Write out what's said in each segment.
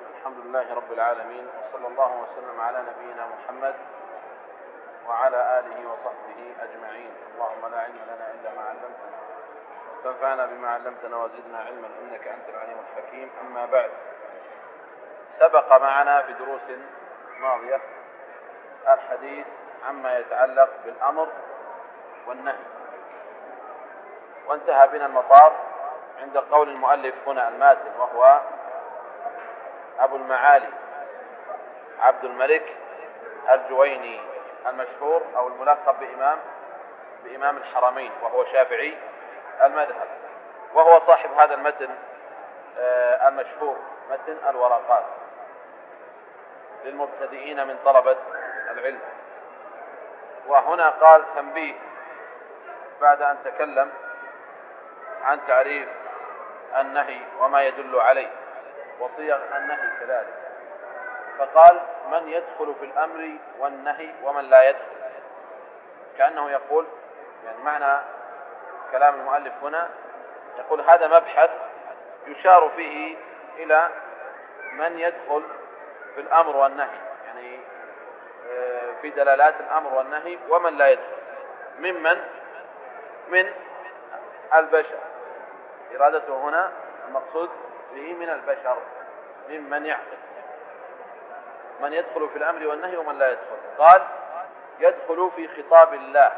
الحمد لله رب العالمين وصلى الله وسلم على نبينا محمد وعلى آله وصحبه أجمعين. اللهم لا علم لنا إلا ما علمتنا. فانفعنا بما علمتنا وزدنا علما إنك أنت العليم الحكيم. أما بعد سبق معنا في دروس ماضية الحديث عما يتعلق بالأمر والنهي. وانتهى بنا المطاف عند قول المؤلف هنا الماتن وهو أبو المعالي عبد الملك الجويني المشهور أو الملقب بإمام بإمام الحرمين وهو شافعي المذهب وهو صاحب هذا المتن آه، المشهور متن الورقات للمبتدئين من طلبة العلم. وهنا قال تنبيه بعد أن تكلم عن تعريف النهي وما يدل عليه. وصيغ النهي كذلك. فقال من يدخل في الأمر والنهي ومن لا يدخل. كأنه يقول يعني معنى كلام المؤلف هنا يقول هذا مبحث يشار فيه إلى من يدخل في الأمر والنهي. يعني آه، في دلالات الأمر والنهي ومن لا يدخل. ممن؟ من البشر. إرادته هنا المقصود به من البشر ممن يعقل. من يدخل في الأمر والنهي ومن لا يدخل. قال يدخل في خطاب الله.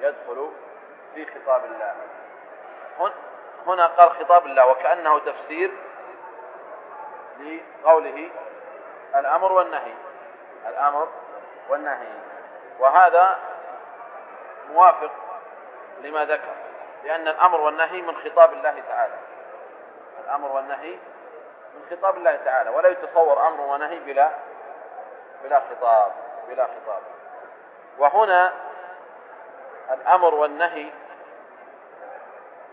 يدخل في خطاب الله. هنا قال خطاب الله وكأنه تفسير لقوله الأمر والنهي. الأمر والنهي. وهذا موافق لما ذكر لأن الأمر والنهي من خطاب الله تعالى. الأمر والنهي من خطاب الله تعالى ولا يتصور أمر ونهي بلا بلا خطاب بلا خطاب. وهنا الأمر والنهي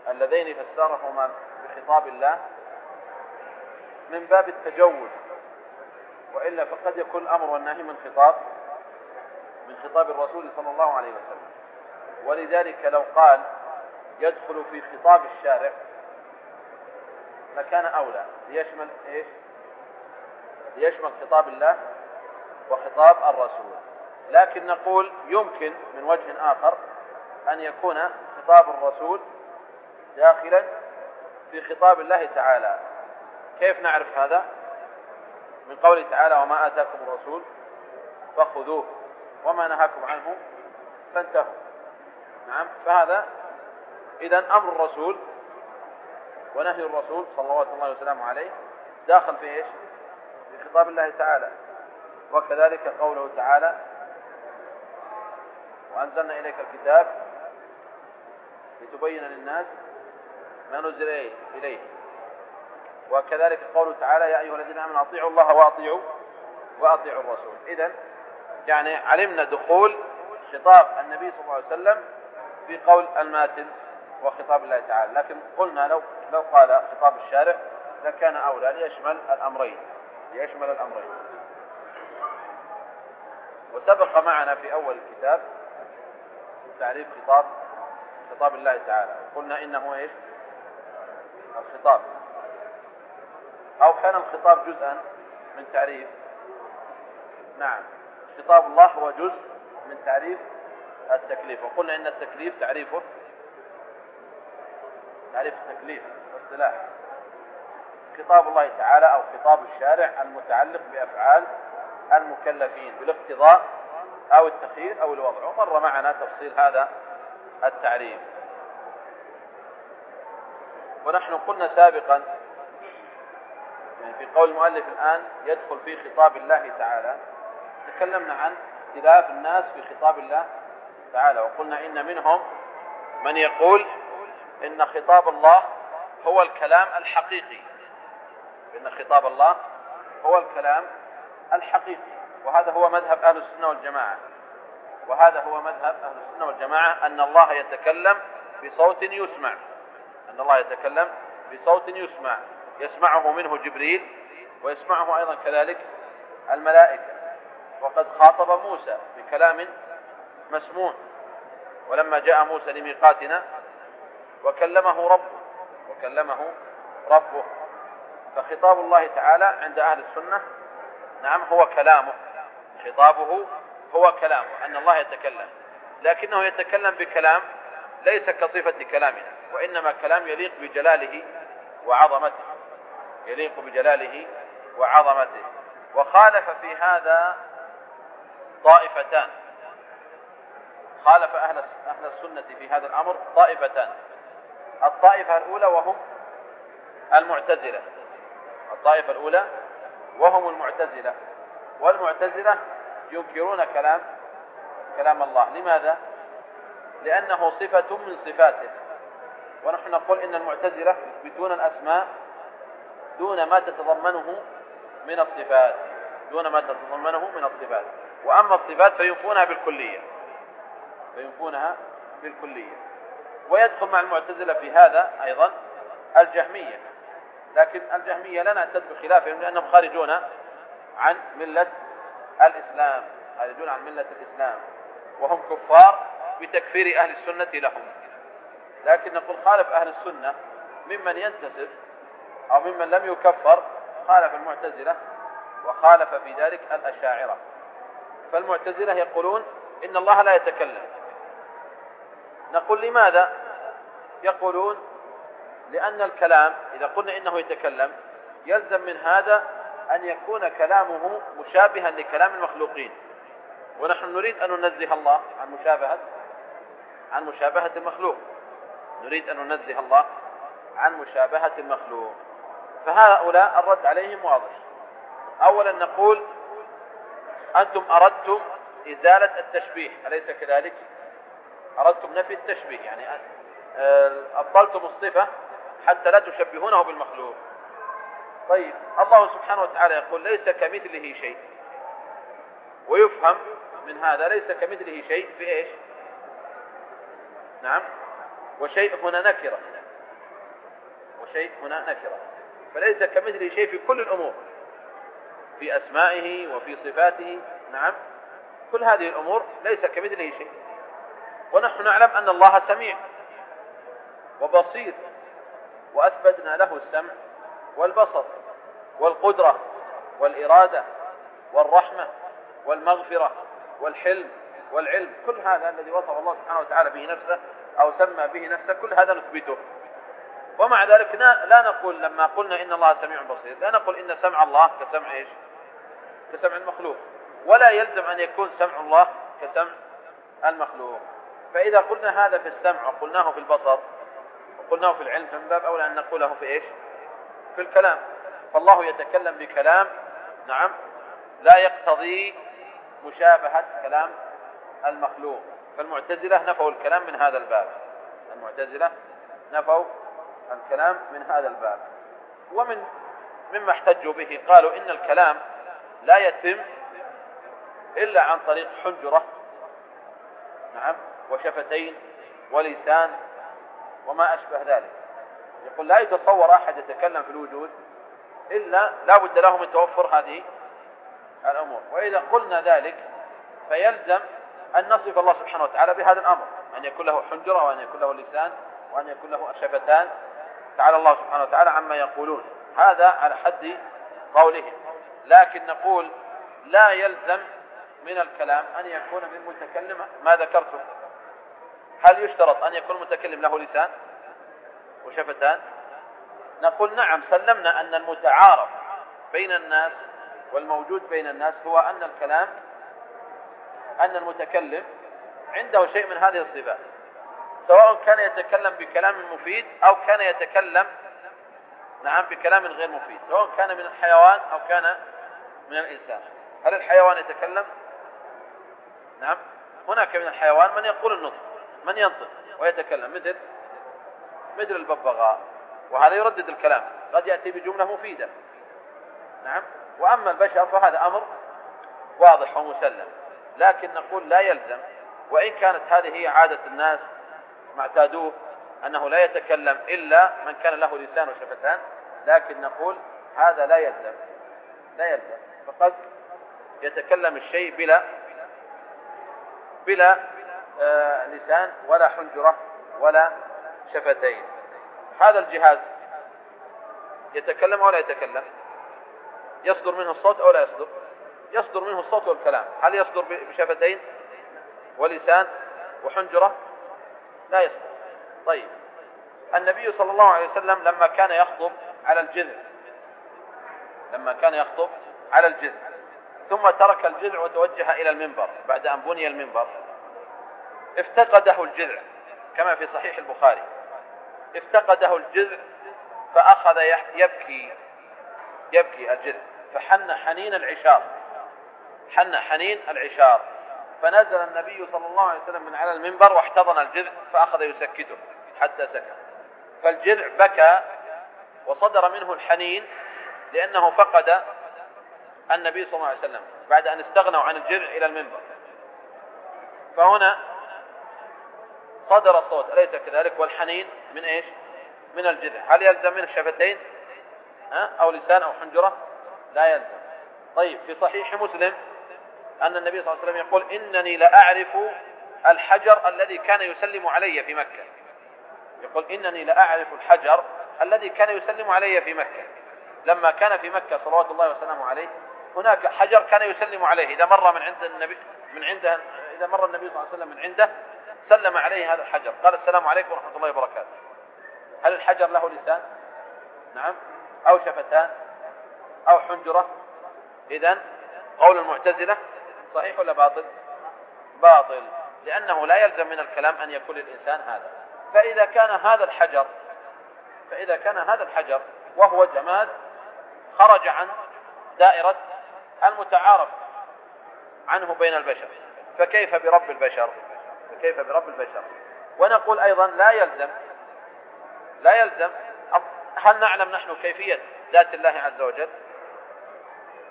اللذين فسرهما بخطاب الله من باب التجوز وإلا فقد يكون الأمر والنهي من خطاب من خطاب الرسول صلى الله عليه وسلم. ولذلك لو قال يدخل في خطاب الشارع لكان أولى. ليشمل إيش؟ ليشمل خطاب الله وخطاب الرسول. لكن نقول يمكن من وجه آخر أن يكون خطاب الرسول داخلا في خطاب الله تعالى. كيف نعرف هذا؟ من قوله تعالى وما آتاكم الرسول فخذوه وما نهاكم عنه فانتهوا. نعم فهذا إذا أمر الرسول ونهي الرسول صلى الله وسلم عليه داخل في إيش؟ في خطاب الله تعالى. وكذلك قوله تعالى وأنزلنا إليك الكتاب لتبين للناس ما نزل إليه وكذلك قوله تعالى يا أيها الذين آمنوا أطيعوا الله وأطيعوا وأطيعوا الرسول. إذا يعني علمنا دخول خطاب النبي صلى الله عليه وسلم في قول الماتن وخطاب الله تعالى. لكن قلنا لو لو قال خطاب الشارع لكان أولى ليشمل الأمرين ليشمل الأمرين. وسبق معنا في أول الكتاب تعريف خطاب خطاب الله تعالى. قلنا إنه إيش؟ الخطاب. أو كان الخطاب جزءا من تعريف. نعم. خطاب الله هو جزء من تعريف التكليف. وقلنا إن التكليف تعريفه تعريف التكليف اصطلاح خطاب الله تعالى أو خطاب الشارع المتعلق بأفعال المكلفين بالاقتضاء أو التخيير أو الوضع. ومر معنا تفصيل هذا التعريف. ونحن قلنا سابقا يعني في قول المؤلف الآن يدخل في خطاب الله تعالى. تكلمنا عن اختلاف الناس في خطاب الله تعالى وقلنا إن منهم من يقول إن خطاب الله هو الكلام الحقيقي. إن خطاب الله هو الكلام الحقيقي. وهذا هو مذهب أهل السنة والجماعة. وهذا هو مذهب أهل السنة والجماعة أن الله يتكلم بصوت يسمع. أن الله يتكلم بصوت يسمع. يسمعه منه جبريل ويسمعه أيضا كذلك الملائكة. وقد خاطب موسى بكلام مسموع. ولما جاء موسى لميقاتنا وكلمه ربه وكلمه ربه. فخطاب الله تعالى عند أهل السنة نعم هو كلامه. خطابه هو كلامه أن الله يتكلم. لكنه يتكلم بكلام ليس كصفة كلامنا وإنما كلام يليق بجلاله وعظمته. يليق بجلاله وعظمته. وخالف في هذا طائفتان. خالف أهل أهل السنة في هذا الأمر طائفتان. الطائفة الأولى وهم المعتزلة. الطائفة الأولى وهم المعتزلة. والمعتزلة ينكرون كلام كلام الله. لماذا؟ لأنه صفة من صفاته. ونحن نقول إن المعتزلة يثبتون الأسماء دون ما تتضمنه من الصفات. دون ما تتضمنه من الصفات. وأما الصفات فينفونها بالكلية. فينفونها بالكلية. ويدخل مع المعتزلة في هذا أيضا الجهمية. لكن الجهمية لا نعتد بخلافهم لأنهم خارجون عن ملة الإسلام خارجون عن ملة الإسلام وهم كفار بتكفير أهل السنة لهم. لكن نقول خالف أهل السنة ممن ينتسب أو ممن لم يكفر خالف المعتزلة وخالف في ذلك الأشاعرة. فالمعتزلة يقولون إن الله لا يتكلم. نقول لماذا يقولون؟ لأن الكلام إذا قلنا إنه يتكلم يلزم من هذا أن يكون كلامه مشابها لكلام المخلوقين. ونحن نريد أن ننزه الله عن مشابهة عن مشابهة المخلوق. نريد أن ننزه الله عن مشابهة المخلوق. فهؤلاء الرد عليهم واضح. أولا نقول أنتم أردتم إزالة التشبيه أليس كذلك؟ أردتم نفي التشبيه يعني آه، أبطلتم الصفة حتى لا تشبهونه بالمخلوق. طيب الله سبحانه وتعالى يقول ليس كمثله شيء. ويفهم من هذا ليس كمثله شيء في إيش؟ نعم. وشيء هنا نكرة. وشيء هنا نكرة. فليس كمثله شيء في كل الأمور. في أسمائه وفي صفاته. نعم. كل هذه الأمور ليس كمثله شيء. ونحن نعلم أن الله سميع وبصير وأثبتنا له السمع والبصر والقدرة والإرادة والرحمة والمغفرة والحلم والعلم. كل هذا الذي وصف الله سبحانه وتعالى به نفسه أو سمى به نفسه كل هذا نثبته. ومع ذلك لا نقول لما قلنا إن الله سميع بصير لا نقول إن سمع الله كسمع إيش؟ كسمع المخلوق. ولا يلزم أن يكون سمع الله كسمع المخلوق. فإذا قلنا هذا في السمع وقلناه في البصر وقلناه في العلم فمن باب أولى أن نقوله في إيش؟ في الكلام. فالله يتكلم بكلام نعم لا يقتضي مشابهة كلام المخلوق. فالمعتزلة نفوا الكلام من هذا الباب. المعتزلة نفوا الكلام من هذا الباب. ومن مما احتجوا به قالوا إن الكلام لا يتم إلا عن طريق حنجرة. نعم. وشفتين ولسان وما أشبه ذلك. يقول لا يتصور أحد يتكلم في الوجود إلا لا بد له من توفر هذه الأمور. وإذا قلنا ذلك فيلزم أن نصف الله سبحانه وتعالى بهذا الأمر أن يكون له حنجرة وأن يكون له لسان وأن يكون له شفتان تعالى الله سبحانه وتعالى عما يقولون. هذا على حد قولهم. لكن نقول لا يلزم من الكلام أن يكون من متكلم ما ذكرته. هل يشترط أن يكون المتكلم له لسان؟ وشفتان؟ نقول نعم سلمنا أن المتعارف بين الناس والموجود بين الناس هو أن الكلام أن المتكلم عنده شيء من هذه الصفات سواء كان يتكلم بكلام مفيد أو كان يتكلم نعم بكلام غير مفيد سواء كان من الحيوان أو كان من الإنسان. هل الحيوان يتكلم؟ نعم هناك من الحيوان من يقول النطق. من ينطق ويتكلم؟ مثل مثل الببغاء. وهذا يردد الكلام. قد يأتي بجملة مفيدة. نعم. وأما البشر فهذا أمر واضح ومسلم. لكن نقول لا يلزم. وإن كانت هذه هي عادة الناس ما اعتادوه أنه لا يتكلم إلا من كان له لسان وشفتان لكن نقول هذا لا يلزم. لا يلزم. فقد يتكلم الشيء بلا بلا لسان ولا حنجرة ولا شفتين. هذا الجهاز يتكلم أو لا يتكلم؟ يصدر منه الصوت أو لا يصدر؟ يصدر منه الصوت والكلام. هل يصدر بشفتين ولسان وحنجرة؟ لا يصدر. طيب. النبي صلى الله عليه وسلم لما كان يخطب على الجذع لما كان يخطب على الجذع ثم ترك الجذع وتوجه إلى المنبر بعد أن بني المنبر. افتقده الجذع كما في صحيح البخاري. افتقده الجذع فأخذ يبكي يبكي الجذع. فحن حنين العشار حن حنين العشار. فنزل النبي صلى الله عليه وسلم من على المنبر واحتضن الجذع فأخذ يسكته حتى سكت. فالجذع بكى وصدر منه الحنين لأنه فقد النبي صلى الله عليه وسلم بعد أن استغنوا عن الجذع إلى المنبر. فهنا صدر الصوت أليس كذلك؟ والحنين من إيش؟ من الجذع. هل يلزم منه الشفتين؟ أو لسان أو حنجرة؟ لا يلزم. طيب في صحيح مسلم أن النبي صلى الله عليه وسلم يقول إنني لأعرف الحجر الذي كان يسلم علي في مكة. يقول إنني لأعرف الحجر الذي كان يسلم علي في مكة. لما كان في مكة صلوات الله وسلامه عليه هناك حجر كان يسلم عليه. إذا مر من عند النبي من عنده إذا مر النبي صلى الله عليه وسلم من عنده سلم عليه هذا الحجر. قال السلام عليكم ورحمة الله وبركاته. هل الحجر له لسان؟ نعم. أو شفتان؟ أو حنجرة؟ إذا قول المعتزلة صحيح ولا باطل؟ باطل. لأنه لا يلزم من الكلام أن يكون الإنسان هذا. فإذا كان هذا الحجر فإذا كان هذا الحجر وهو جماد خرج عن دائرة المتعارف عنه بين البشر. فكيف برب البشر؟ فكيف برب البشر. ونقول أيضا لا يلزم لا يلزم. هل نعلم نحن كيفية ذات الله عز وجل؟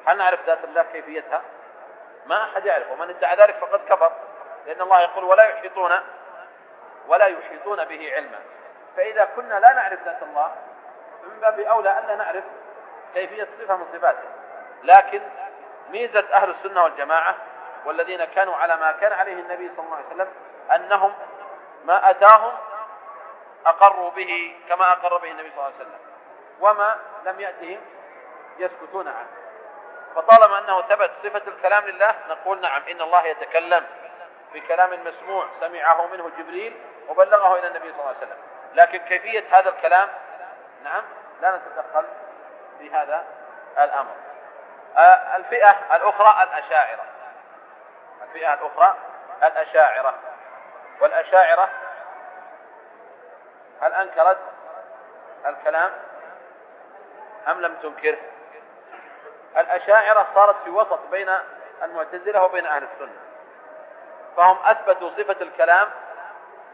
هل نعرف ذات الله كيفيتها؟ ما أحد يعرف ومن ادعى ذلك فقد كفر لأن الله يقول ولا يحيطون ولا يحيطون به علما. فإذا كنا لا نعرف ذات الله من باب أولى ألا نعرف كيفية صفة من صفاته. لكن ميزة أهل السنة والجماعة والذين كانوا على ما كان عليه النبي صلى الله عليه وسلم أنهم ما أتاهم أقروا به كما أقر به النبي صلى الله عليه وسلم وما لم يأتهم يسكتون عنه. فطالما أنه ثبت صفة الكلام لله نقول نعم إن الله يتكلم بكلام مسموع سمعه منه جبريل وبلغه إلى النبي صلى الله عليه وسلم. لكن كيفية هذا الكلام؟ نعم لا نتدخل في هذا الأمر. آه، الفئة الأخرى الأشاعرة. الفئة الأخرى الأشاعرة. والأشاعرة هل أنكرت الكلام؟ أم لم تنكره الأشاعرة صارت في وسط بين المعتزلة وبين أهل السنة. فهم أثبتوا صفة الكلام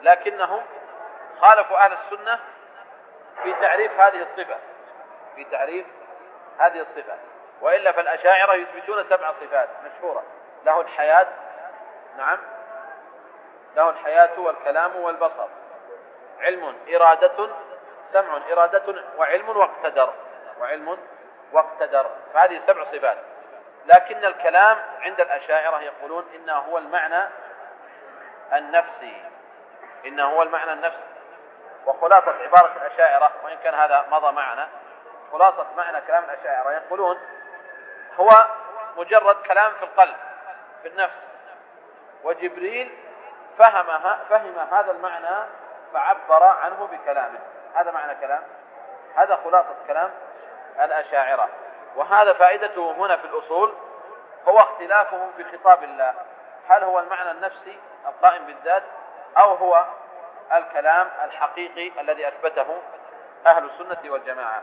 لكنهم خالفوا أهل السنة في تعريف هذه الصفة. في تعريف هذه الصفة. وإلا فالأشاعرة يثبتون سبع صفات مشهورة. له الحياة نعم له الحياة والكلام والبصر. علم إرادة سمع إرادة وعلم واقتدر. وعلم واقتدر. فهذه سبع صفات. لكن الكلام عند الأشاعرة يقولون إنه هو المعنى النفسي. إنه هو المعنى النفسي. وخلاصة عبارة الأشاعرة وإن كان هذا مضى معنا خلاصة معنى كلام الأشاعرة يقولون هو مجرد كلام في القلب. في النفس. وجبريل فهم فهم هذا المعنى فعبر عنه بكلامه. هذا معنى كلام؟ هذا خلاصة كلام الأشاعرة. وهذا فائدته هنا في الأصول هو اختلافهم في خطاب الله. هل هو المعنى النفسي القائم بالذات أو هو الكلام الحقيقي الذي أثبته أهل السنة والجماعة؟